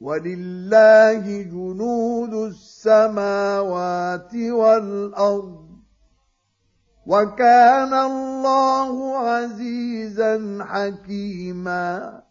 ولله جنود السماوات والأرض. وكان الله عزيزا حكيما.